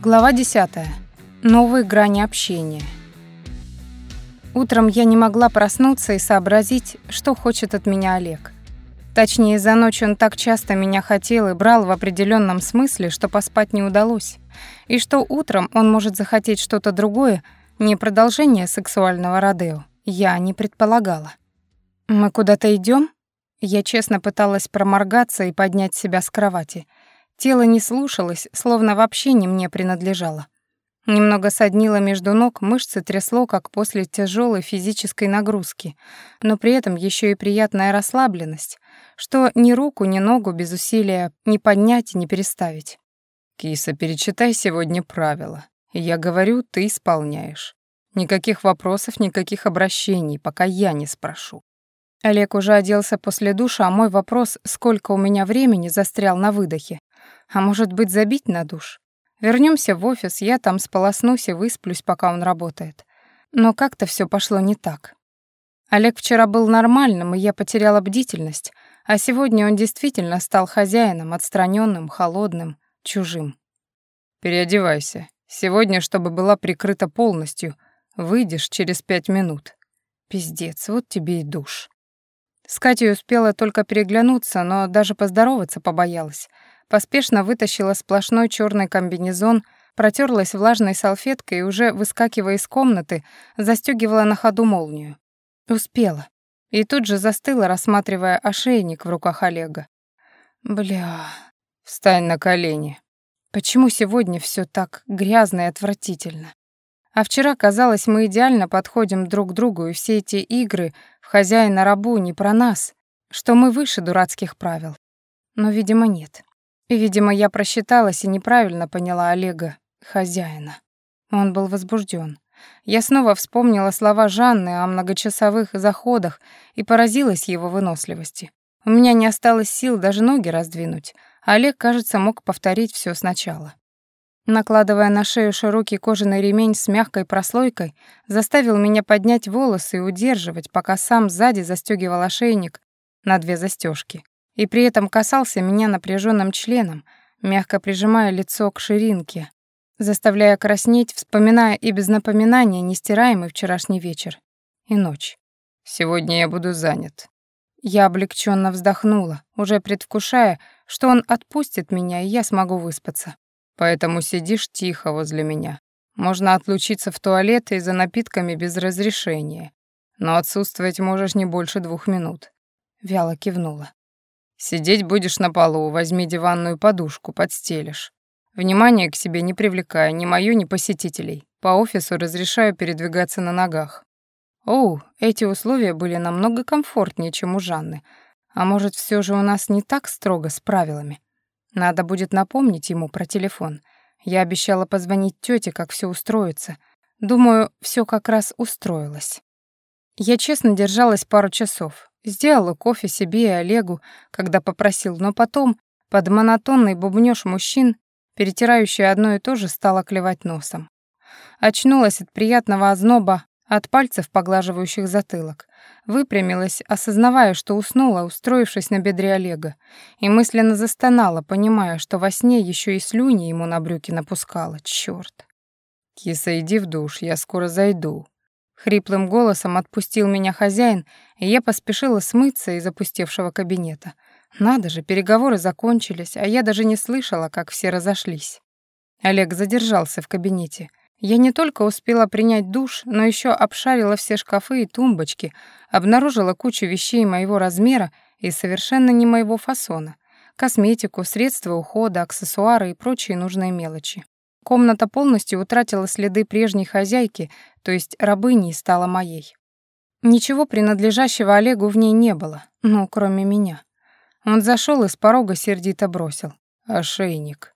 Глава 10. Новые грани общения. Утром я не могла проснуться и сообразить, что хочет от меня Олег. Точнее, за ночь он так часто меня хотел и брал в определенном смысле, что поспать не удалось. И что утром он может захотеть что-то другое, не продолжение сексуального родео, я не предполагала. «Мы куда-то идем? Я честно пыталась проморгаться и поднять себя с кровати. Тело не слушалось, словно вообще не мне принадлежало. Немного соднило между ног, мышцы трясло, как после тяжелой физической нагрузки, но при этом еще и приятная расслабленность, что ни руку, ни ногу без усилия не поднять и не переставить. «Киса, перечитай сегодня правила. Я говорю, ты исполняешь. Никаких вопросов, никаких обращений, пока я не спрошу. Олег уже оделся после душа, а мой вопрос, сколько у меня времени, застрял на выдохе. А может быть, забить на душ? Вернемся в офис, я там сполоснусь и высплюсь, пока он работает. Но как-то все пошло не так. Олег вчера был нормальным, и я потеряла бдительность, а сегодня он действительно стал хозяином, отстраненным, холодным, чужим. «Переодевайся. Сегодня, чтобы была прикрыта полностью, выйдешь через пять минут». Пиздец, вот тебе и душ. С Катей успела только переглянуться, но даже поздороваться побоялась. Поспешно вытащила сплошной черный комбинезон, протерлась влажной салфеткой и уже, выскакивая из комнаты, застегивала на ходу молнию. Успела. И тут же застыла, рассматривая ошейник в руках Олега. Бля, встань на колени. Почему сегодня все так грязно и отвратительно? А вчера, казалось, мы идеально подходим друг к другу, и все эти игры в хозяина-рабу не про нас, что мы выше дурацких правил. Но, видимо, нет. Видимо, я просчиталась и неправильно поняла Олега, хозяина. Он был возбужден. Я снова вспомнила слова Жанны о многочасовых заходах и поразилась его выносливости. У меня не осталось сил даже ноги раздвинуть, Олег, кажется, мог повторить все сначала накладывая на шею широкий кожаный ремень с мягкой прослойкой, заставил меня поднять волосы и удерживать, пока сам сзади застегивал ошейник на две застежки, и при этом касался меня напряженным членом, мягко прижимая лицо к ширинке, заставляя краснеть, вспоминая и без напоминания нестираемый вчерашний вечер и ночь. «Сегодня я буду занят». Я облегченно вздохнула, уже предвкушая, что он отпустит меня, и я смогу выспаться. Поэтому сидишь тихо возле меня. Можно отлучиться в туалет и за напитками без разрешения. Но отсутствовать можешь не больше двух минут. Вяло кивнула. Сидеть будешь на полу, возьми диванную подушку, подстелишь. Внимание к себе не привлекая ни мою, ни посетителей. По офису разрешаю передвигаться на ногах. Оу, эти условия были намного комфортнее, чем у Жанны. А может, все же у нас не так строго с правилами? Надо будет напомнить ему про телефон. Я обещала позвонить тете, как все устроится. Думаю, все как раз устроилось. Я честно держалась пару часов. Сделала кофе себе и Олегу, когда попросил, но потом, под монотонный бубнёж мужчин, перетирающий одно и то же, стала клевать носом. Очнулась от приятного озноба от пальцев, поглаживающих затылок. Выпрямилась, осознавая, что уснула, устроившись на бедре Олега, и мысленно застонала, понимая, что во сне еще и слюни ему на брюки напускала. Чёрт. «Киса, иди в душ, я скоро зайду». Хриплым голосом отпустил меня хозяин, и я поспешила смыться из опустевшего кабинета. Надо же, переговоры закончились, а я даже не слышала, как все разошлись. Олег задержался в кабинете, я не только успела принять душ, но еще обшарила все шкафы и тумбочки, обнаружила кучу вещей моего размера и совершенно не моего фасона. Косметику, средства ухода, аксессуары и прочие нужные мелочи. Комната полностью утратила следы прежней хозяйки, то есть рабыни стала моей. Ничего принадлежащего Олегу в ней не было, ну, кроме меня. Он зашел и с порога сердито бросил. «Ошейник».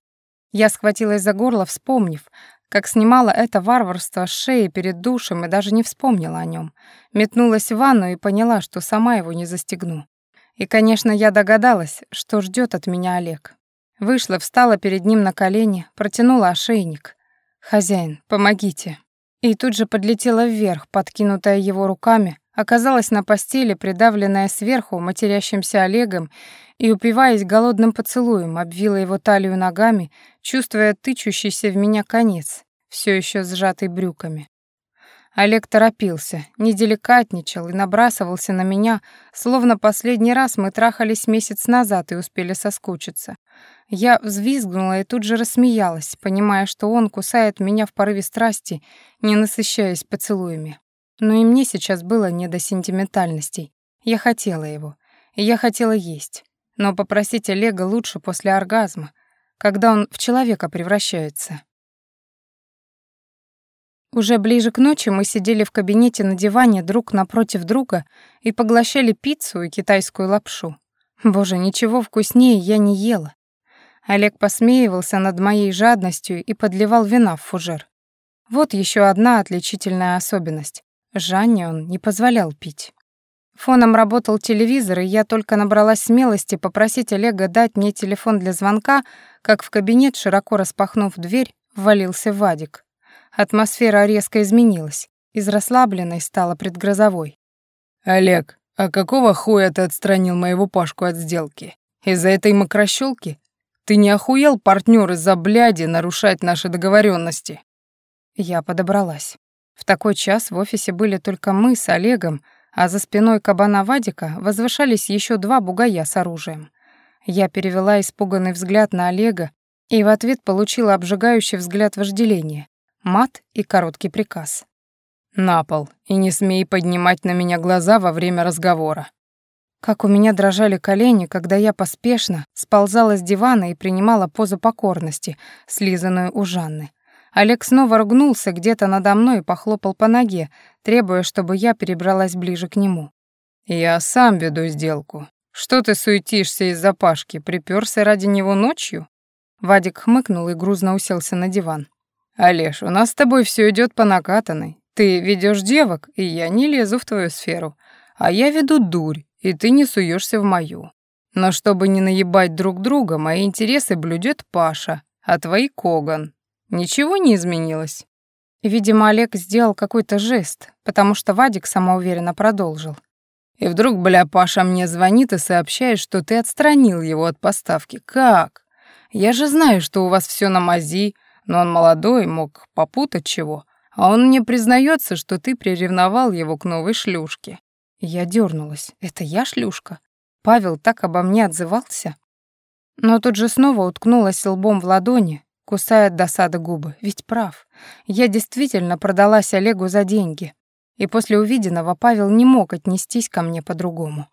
Я схватилась за горло, вспомнив, как снимала это варварство с шеи перед душем и даже не вспомнила о нем. Метнулась в ванну и поняла, что сама его не застегну. И, конечно, я догадалась, что ждет от меня Олег. Вышла, встала перед ним на колени, протянула ошейник. «Хозяин, помогите». И тут же подлетела вверх, подкинутая его руками, оказалась на постели, придавленная сверху матерящимся Олегом и, упиваясь голодным поцелуем, обвила его талию ногами, чувствуя тычущийся в меня конец, все еще сжатый брюками. Олег торопился, не деликатничал и набрасывался на меня, словно последний раз мы трахались месяц назад и успели соскучиться. Я взвизгнула и тут же рассмеялась, понимая, что он кусает меня в порыве страсти, не насыщаясь поцелуями. Но и мне сейчас было не до сентиментальностей. Я хотела его, и я хотела есть. Но попросить Олега лучше после оргазма, когда он в человека превращается. Уже ближе к ночи мы сидели в кабинете на диване друг напротив друга и поглощали пиццу и китайскую лапшу. Боже, ничего вкуснее я не ела. Олег посмеивался над моей жадностью и подливал вина в фужер. Вот еще одна отличительная особенность. Жанне он не позволял пить. Фоном работал телевизор, и я только набралась смелости попросить Олега дать мне телефон для звонка, как в кабинет, широко распахнув дверь, ввалился Вадик. Атмосфера резко изменилась. Из расслабленной стала предгрозовой. «Олег, а какого хуя ты отстранил моего Пашку от сделки? Из-за этой мокрощёлки? Ты не охуел, партнер, из-за бляди нарушать наши договоренности? Я подобралась. В такой час в офисе были только мы с Олегом, а за спиной кабана Вадика возвышались еще два бугая с оружием. Я перевела испуганный взгляд на Олега и в ответ получила обжигающий взгляд вожделения мат и короткий приказ. «На пол, и не смей поднимать на меня глаза во время разговора». Как у меня дрожали колени, когда я поспешно сползала с дивана и принимала позу покорности, слизанную у Жанны. Олег снова ругнулся где-то надо мной и похлопал по ноге, требуя, чтобы я перебралась ближе к нему. «Я сам веду сделку. Что ты суетишься из-за Пашки? Припёрся ради него ночью?» Вадик хмыкнул и грузно уселся на диван. «Олеж, у нас с тобой все идет по накатанной. Ты ведешь девок, и я не лезу в твою сферу. А я веду дурь, и ты не суешься в мою. Но чтобы не наебать друг друга, мои интересы блюдет Паша, а твои — Коган. Ничего не изменилось?» Видимо, Олег сделал какой-то жест, потому что Вадик самоуверенно продолжил. «И вдруг, бля, Паша мне звонит и сообщает, что ты отстранил его от поставки. Как? Я же знаю, что у вас все на мази, но он молодой, мог попутать чего. А он мне признается, что ты приревновал его к новой шлюшке. Я дернулась. Это я шлюшка? Павел так обо мне отзывался? Но тут же снова уткнулась лбом в ладони, кусая от досады губы. Ведь прав. Я действительно продалась Олегу за деньги. И после увиденного Павел не мог отнестись ко мне по-другому.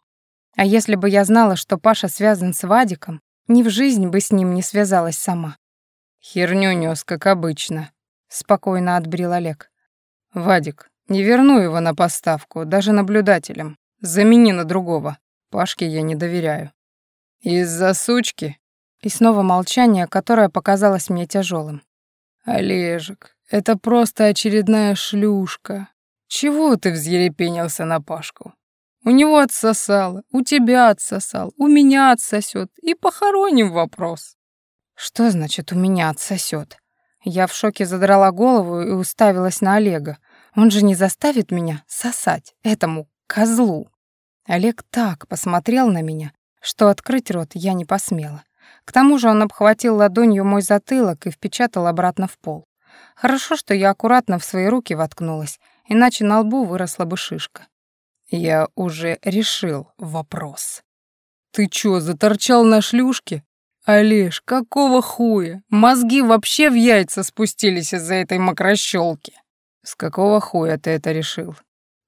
А если бы я знала, что Паша связан с Вадиком, ни в жизнь бы с ним не связалась сама. «Херню нёс, как обычно», — спокойно отбрил Олег. «Вадик, не верну его на поставку, даже наблюдателем. Замени на другого. Пашке я не доверяю». «Из-за сучки?» И снова молчание, которое показалось мне тяжелым. «Олежек, это просто очередная шлюшка. Чего ты взъерепенился на Пашку? У него отсосало, у тебя отсосал, у меня отсосет, и похороним вопрос». Что значит «у меня отсосет»? Я в шоке задрала голову и уставилась на Олега. Он же не заставит меня сосать этому козлу. Олег так посмотрел на меня, что открыть рот я не посмела. К тому же он обхватил ладонью мой затылок и впечатал обратно в пол. Хорошо, что я аккуратно в свои руки воткнулась, иначе на лбу выросла бы шишка. Я уже решил вопрос. «Ты чё, заторчал на шлюшке?» «Олеж, какого хуя? Мозги вообще в яйца спустились из-за этой мокрощёлки». «С какого хуя ты это решил?»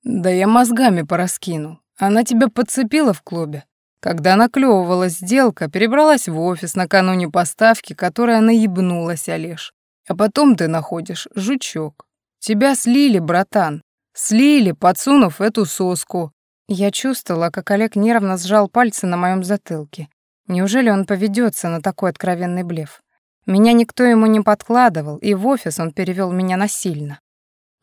«Да я мозгами пораскинул. Она тебя подцепила в клубе. Когда наклевывалась сделка, перебралась в офис накануне поставки, которая наебнулась, Олеж. А потом ты находишь жучок. Тебя слили, братан. Слили, подсунув эту соску. Я чувствовала, как Олег нервно сжал пальцы на моем затылке. Неужели он поведется на такой откровенный блеф? Меня никто ему не подкладывал, и в офис он перевел меня насильно.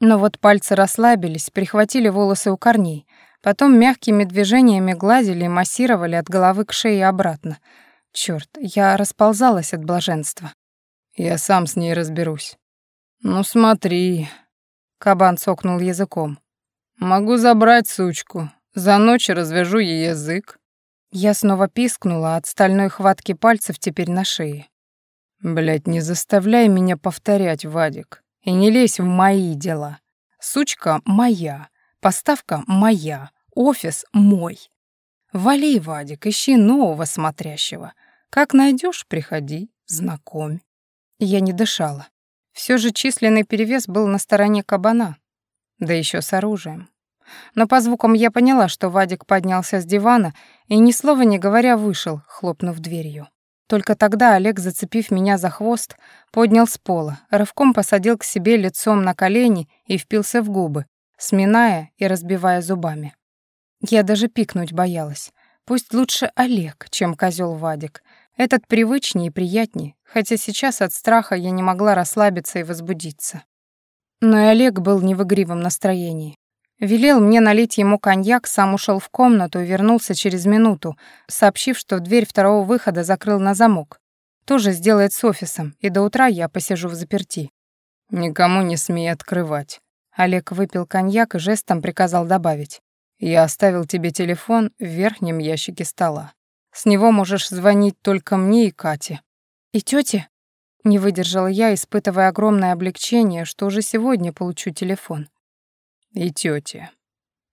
Но вот пальцы расслабились, прихватили волосы у корней, потом мягкими движениями гладили и массировали от головы к шее обратно. Чёрт, я расползалась от блаженства. Я сам с ней разберусь. Ну смотри. Кабан цокнул языком. «Могу забрать сучку. За ночь развяжу ей язык». Я снова пискнула от стальной хватки пальцев теперь на шее. Блять, не заставляй меня повторять, Вадик. И не лезь в мои дела. Сучка моя, поставка моя, офис мой. Вали, Вадик, ищи нового смотрящего. Как найдешь, приходи, знакомь. Я не дышала. Все же численный перевес был на стороне кабана, да еще с оружием. Но по звукам я поняла, что Вадик поднялся с дивана и, ни слова не говоря, вышел, хлопнув дверью. Только тогда Олег, зацепив меня за хвост, поднял с пола, рывком посадил к себе лицом на колени и впился в губы, сминая и разбивая зубами. Я даже пикнуть боялась. Пусть лучше Олег, чем козел Вадик. Этот привычнее и приятнее, хотя сейчас от страха я не могла расслабиться и возбудиться. Но и Олег был не в игривом настроении. Велел мне налить ему коньяк, сам ушел в комнату и вернулся через минуту, сообщив, что дверь второго выхода закрыл на замок. Тоже сделает с офисом, и до утра я посижу в заперти. «Никому не смей открывать». Олег выпил коньяк и жестом приказал добавить. «Я оставил тебе телефон в верхнем ящике стола. С него можешь звонить только мне и Кате». «И тёте?» Не выдержала я, испытывая огромное облегчение, что уже сегодня получу телефон. «И тёте».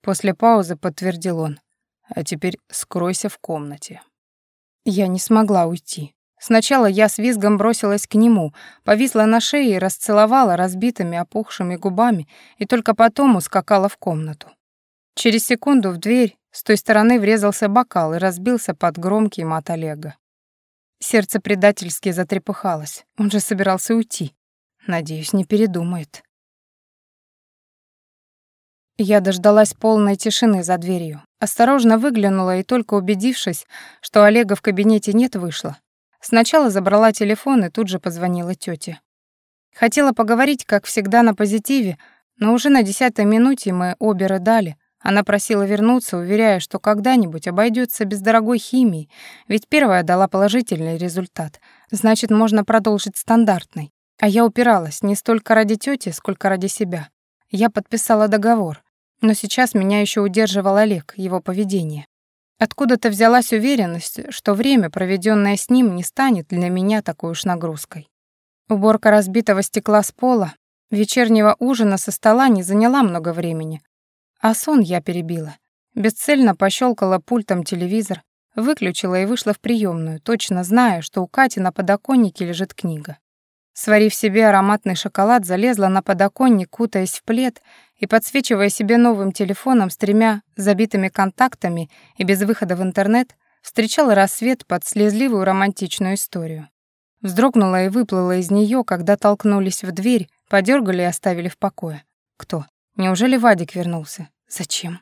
После паузы подтвердил он. «А теперь скройся в комнате». Я не смогла уйти. Сначала я с визгом бросилась к нему, повисла на шее и расцеловала разбитыми опухшими губами, и только потом ускакала в комнату. Через секунду в дверь с той стороны врезался бокал и разбился под громкий мат Олега. Сердце предательски затрепыхалось. Он же собирался уйти. Надеюсь, не передумает. Я дождалась полной тишины за дверью. Осторожно выглянула и только убедившись, что Олега в кабинете нет, вышла. Сначала забрала телефон и тут же позвонила тёте. Хотела поговорить, как всегда, на позитиве, но уже на десятой минуте мы обе рыдали, она просила вернуться, уверяя, что когда-нибудь обойдется без дорогой химии, ведь первая дала положительный результат. Значит, можно продолжить стандартный. А я упиралась не столько ради тети, сколько ради себя. Я подписала договор, но сейчас меня еще удерживал Олег, его поведение. Откуда-то взялась уверенность, что время, проведенное с ним, не станет для меня такой уж нагрузкой. Уборка разбитого стекла с пола, вечернего ужина со стола не заняла много времени, а сон я перебила. Бесцельно пощелкала пультом телевизор, выключила и вышла в приемную, точно зная, что у Кати на подоконнике лежит книга. Сварив себе ароматный шоколад, залезла на подоконник, кутаясь в плед и подсвечивая себе новым телефоном с тремя забитыми контактами и без выхода в интернет, встречала рассвет под слезливую романтичную историю. Вздрогнула и выплыла из нее, когда толкнулись в дверь, подергали и оставили в покое. Кто? Неужели Вадик вернулся? Зачем?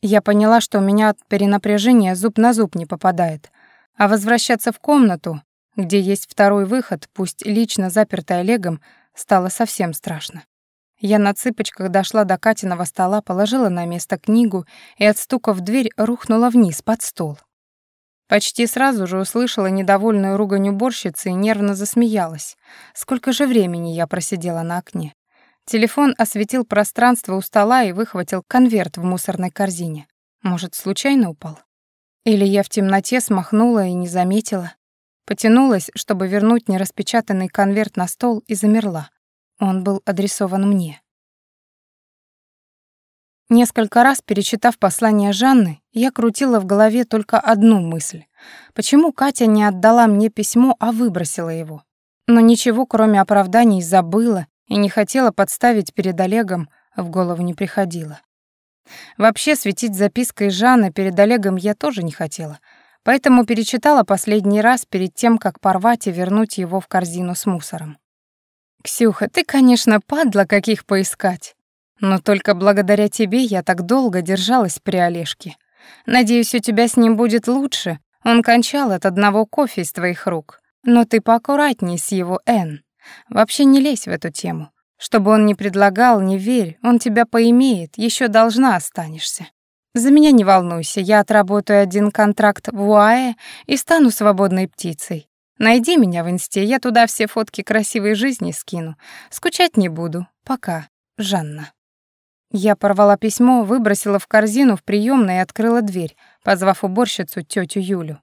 Я поняла, что у меня от перенапряжения зуб на зуб не попадает, а возвращаться в комнату, где есть второй выход, пусть лично запертый Олегом, стало совсем страшно. Я на цыпочках дошла до Катиного стола, положила на место книгу и, отстукав дверь, рухнула вниз, под стол. Почти сразу же услышала недовольную ругань уборщицы и нервно засмеялась. Сколько же времени я просидела на окне. Телефон осветил пространство у стола и выхватил конверт в мусорной корзине. Может, случайно упал? Или я в темноте смахнула и не заметила? Потянулась, чтобы вернуть нераспечатанный конверт на стол и замерла. Он был адресован мне. Несколько раз перечитав послание Жанны, я крутила в голове только одну мысль. Почему Катя не отдала мне письмо, а выбросила его? Но ничего, кроме оправданий, забыла и не хотела подставить перед Олегом, в голову не приходило. Вообще светить запиской Жанны перед Олегом я тоже не хотела, поэтому перечитала последний раз перед тем, как порвать и вернуть его в корзину с мусором. «Ксюха, ты, конечно, падла, каких поискать, но только благодаря тебе я так долго держалась при Олежке. Надеюсь, у тебя с ним будет лучше, он кончал от одного кофе из твоих рук, но ты поаккуратней с его Н. Вообще не лезь в эту тему. Чтобы он не предлагал, не верь, он тебя поимеет, еще должна останешься. За меня не волнуйся, я отработаю один контракт в УАЭ и стану свободной птицей. Найди меня в инсте, я туда все фотки красивой жизни скину. Скучать не буду. Пока, Жанна. Я порвала письмо, выбросила в корзину в приёмной и открыла дверь, позвав уборщицу тётю Юлю.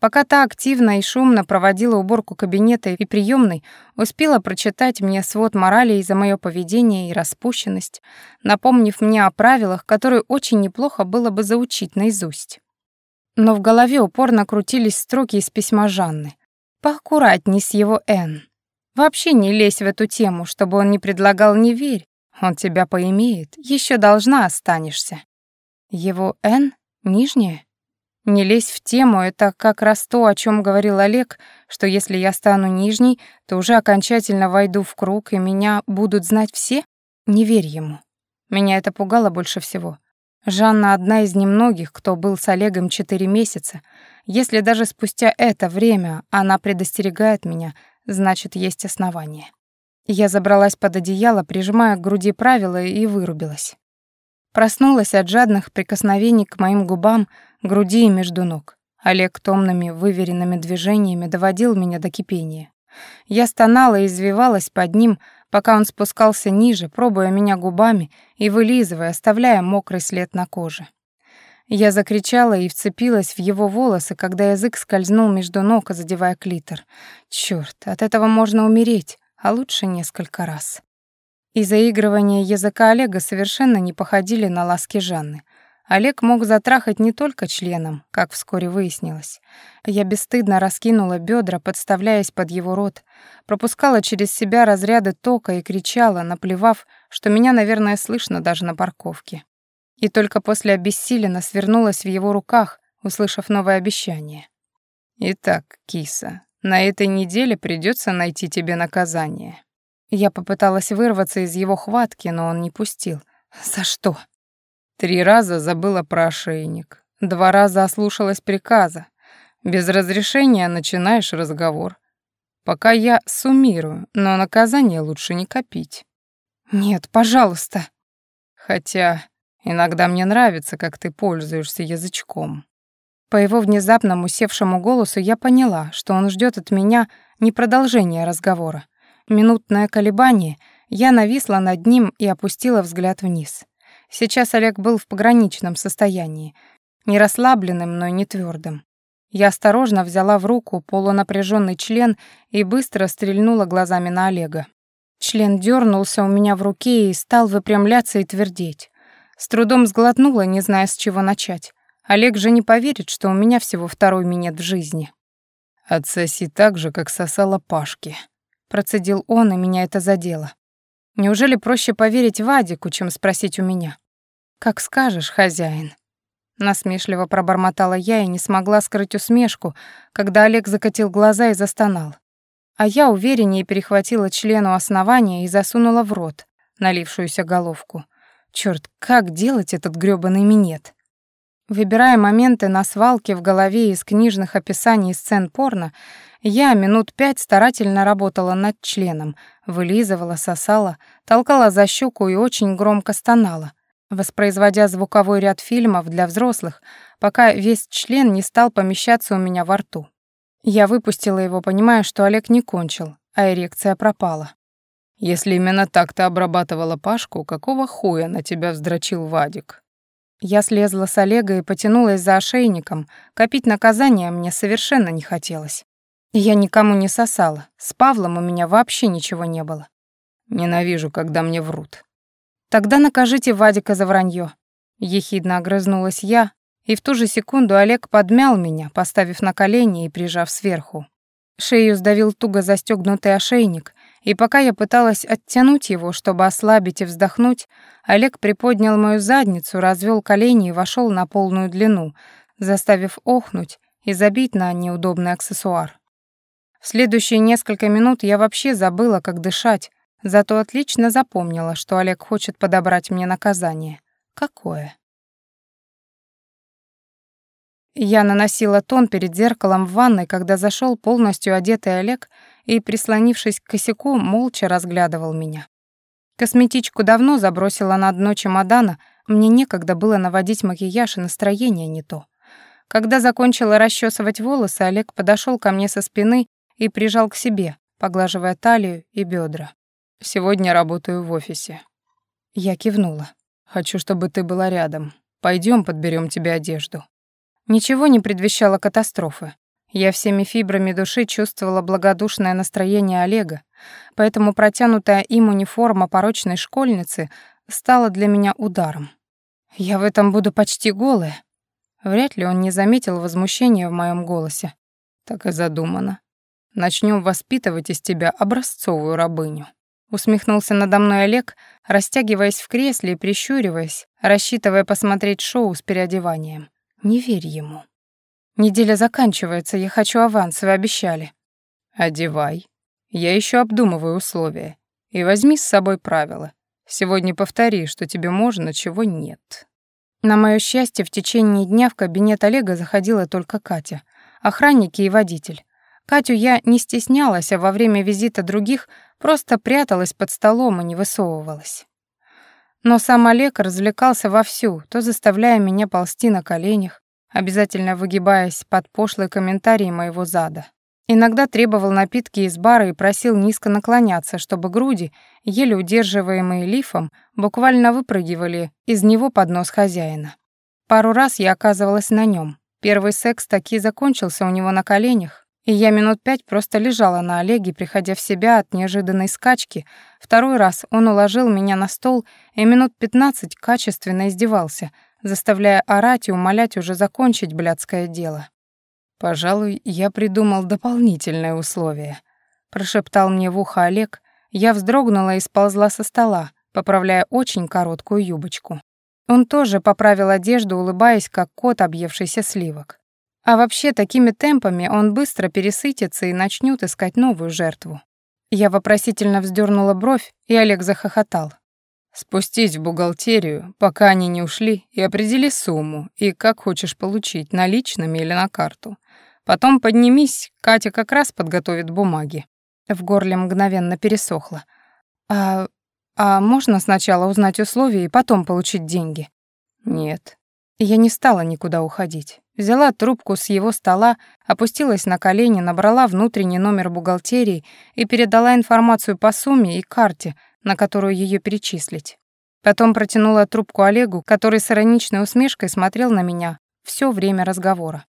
Пока та активно и шумно проводила уборку кабинета и приёмной, успела прочитать мне свод моралей за моё поведение и распущенность, напомнив мне о правилах, которые очень неплохо было бы заучить наизусть. Но в голове упорно крутились строки из письма Жанны. «Поаккуратней с его Н. Вообще не лезь в эту тему, чтобы он не предлагал «не верь». Он тебя поимеет, еще должна останешься». Его Н нижняя? Не лезь в тему, это как раз то, о чем говорил Олег, что если я стану нижней, то уже окончательно войду в круг, и меня будут знать все? Не верь ему. Меня это пугало больше всего. Жанна одна из немногих, кто был с Олегом четыре месяца. Если даже спустя это время она предостерегает меня, значит, есть основания. Я забралась под одеяло, прижимая к груди правила, и вырубилась. Проснулась от жадных прикосновений к моим губам, груди и между ног. Олег томными, выверенными движениями доводил меня до кипения. Я стонала и извивалась под ним, пока он спускался ниже, пробуя меня губами и вылизывая, оставляя мокрый след на коже. Я закричала и вцепилась в его волосы, когда язык скользнул между ног, задевая клитор. Чёрт, от этого можно умереть, а лучше несколько раз. И заигрывания языка Олега совершенно не походили на ласки Жанны. Олег мог затрахать не только членом, как вскоре выяснилось. Я бесстыдно раскинула бедра, подставляясь под его рот, пропускала через себя разряды тока и кричала, наплевав, что меня, наверное, слышно даже на парковке. И только после обессиленно свернулась в его руках, услышав новое обещание. «Итак, киса, на этой неделе придется найти тебе наказание. Я попыталась вырваться из его хватки, но он не пустил. «За что?» Три раза забыла про ошейник. Два раза ослушалась приказа. Без разрешения начинаешь разговор. Пока я суммирую, но наказание лучше не копить. «Нет, пожалуйста». Хотя иногда мне нравится, как ты пользуешься язычком. По его внезапно усевшему голосу я поняла, что он ждет от меня не продолжения разговора, Минутное колебание, я нависла над ним и опустила взгляд вниз. Сейчас Олег был в пограничном состоянии, не расслабленным, но и не твердым. Я осторожно взяла в руку полунапряженный член и быстро стрельнула глазами на Олега. Член дернулся у меня в руке и стал выпрямляться и твердеть. С трудом сглотнула, не зная, с чего начать. Олег же не поверит, что у меня всего второй минет в жизни. «Отсоси так же, как сосала Пашки», Процедил он, и меня это задело. Неужели проще поверить Вадику, чем спросить у меня? «Как скажешь, хозяин». Насмешливо пробормотала я и не смогла скрыть усмешку, когда Олег закатил глаза и застонал. А я увереннее перехватила члену основания и засунула в рот налившуюся головку. Чёрт, как делать этот грёбаный минет? Выбирая моменты на свалке в голове из книжных описаний сцен порно, я минут пять старательно работала над членом, вылизывала, сосала, толкала за щеку и очень громко стонала, воспроизводя звуковой ряд фильмов для взрослых, пока весь член не стал помещаться у меня во рту. Я выпустила его, понимая, что Олег не кончил, а эрекция пропала. «Если именно так ты обрабатывала Пашку, какого хуя на тебя вздрочил Вадик?» Я слезла с Олега и потянулась за ошейником, копить наказание мне совершенно не хотелось. Я никому не сосала. С Павлом у меня вообще ничего не было. Ненавижу, когда мне врут. Тогда накажите Вадика за вранье. Ехидно огрызнулась я, и в ту же секунду Олег подмял меня, поставив на колени и прижав сверху. Шею сдавил туго застегнутый ошейник, и пока я пыталась оттянуть его, чтобы ослабить и вздохнуть, Олег приподнял мою задницу, развел колени и вошел на полную длину, заставив охнуть и забить на неудобный аксессуар. В следующие несколько минут я вообще забыла, как дышать, зато отлично запомнила, что Олег хочет подобрать мне наказание. Какое? Я наносила тон перед зеркалом в ванной, когда зашел полностью одетый Олег и, прислонившись к косяку, молча разглядывал меня. Косметичку давно забросила на дно чемодана, мне некогда было наводить макияж и настроение не то. Когда закончила расчесывать волосы, Олег подошел ко мне со спины и прижал к себе, поглаживая талию и бедра. «Сегодня работаю в офисе». Я кивнула. Хочу, чтобы ты была рядом. Пойдем, подберем тебе одежду». Ничего не предвещало катастрофы. Я всеми фибрами души чувствовала благодушное настроение Олега, поэтому протянутая им униформа порочной школьницы стала для меня ударом. Я в этом буду почти голая. Вряд ли он не заметил возмущения в моем голосе. Так и задумано. Начнем воспитывать из тебя образцовую рабыню. Усмехнулся надо мной Олег, растягиваясь в кресле и прищуриваясь, рассчитывая посмотреть шоу с переодеванием. Не верь ему. Неделя заканчивается, я хочу аванс, вы обещали. Одевай. Я еще обдумываю условия. И возьми с собой правила. Сегодня повтори, что тебе можно, чего нет. На моё счастье, в течение дня в кабинет Олега заходила только Катя, охранники и водитель. Катю я не стеснялась, а во время визита других просто пряталась под столом и не высовывалась. Но сам Олег развлекался вовсю, то заставляя меня ползти на коленях, обязательно выгибаясь под пошлые комментарии моего зада. Иногда требовал напитки из бара и просил низко наклоняться, чтобы груди, еле удерживаемые лифом, буквально выпрыгивали из него под нос хозяина. Пару раз я оказывалась на нем. Первый секс таки закончился у него на коленях, и я минут пять просто лежала на Олеге, приходя в себя от неожиданной скачки. Второй раз он уложил меня на стол и минут пятнадцать качественно издевался, заставляя орать и умолять уже закончить блядское дело. «Пожалуй, я придумал дополнительное условие», — прошептал мне в ухо Олег. Я вздрогнула и сползла со стола, поправляя очень короткую юбочку. Он тоже поправил одежду, улыбаясь, как кот, объевшийся сливок. А вообще, такими темпами он быстро пересытится и начнет искать новую жертву. Я вопросительно вздернула бровь, и Олег захохотал. «Спустись в бухгалтерию, пока они не ушли, и определи сумму, и как хочешь получить, наличными или на карту. Потом поднимись, Катя как раз подготовит бумаги». В горле мгновенно пересохло. «А... а можно сначала узнать условия и потом получить деньги?» «Нет». Я не стала никуда уходить. Взяла трубку с его стола, опустилась на колени, набрала внутренний номер бухгалтерии и передала информацию по сумме и карте, на которую ее перечислить. Потом протянула трубку Олегу, который с ироничной усмешкой смотрел на меня все время разговора.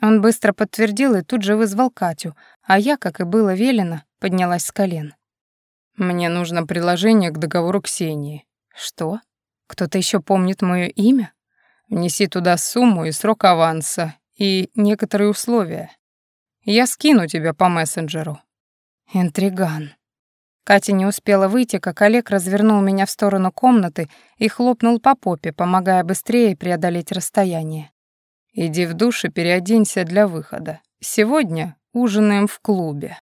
Он быстро подтвердил и тут же вызвал Катю, а я, как и было велено, поднялась с колен. «Мне нужно приложение к договору Ксении». «Что? Кто-то еще помнит мое имя?» Внеси туда сумму и срок аванса, и некоторые условия. Я скину тебя по мессенджеру». Интриган. Катя не успела выйти, как Олег развернул меня в сторону комнаты и хлопнул по попе, помогая быстрее преодолеть расстояние. «Иди в душ и переоденься для выхода. Сегодня ужинаем в клубе».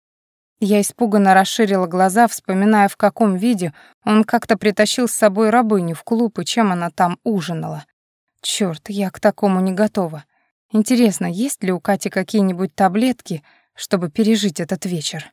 Я испуганно расширила глаза, вспоминая, в каком виде он как-то притащил с собой рабыню в клуб и чем она там ужинала. Чёрт, я к такому не готова. Интересно, есть ли у Кати какие-нибудь таблетки, чтобы пережить этот вечер?